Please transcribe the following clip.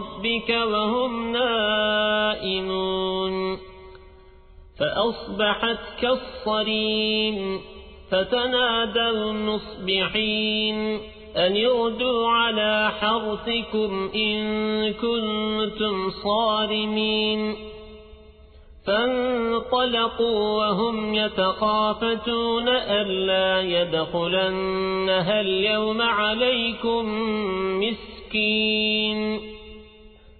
ربك وهم نائمون. فأصبحت كالصريم فتنادوا مصبحين أن يغدوا على حرثكم إن كنتم صارمين. فانطلقوا وهم يتخافتون ألا يدخلنها اليوم عليكم مسكين.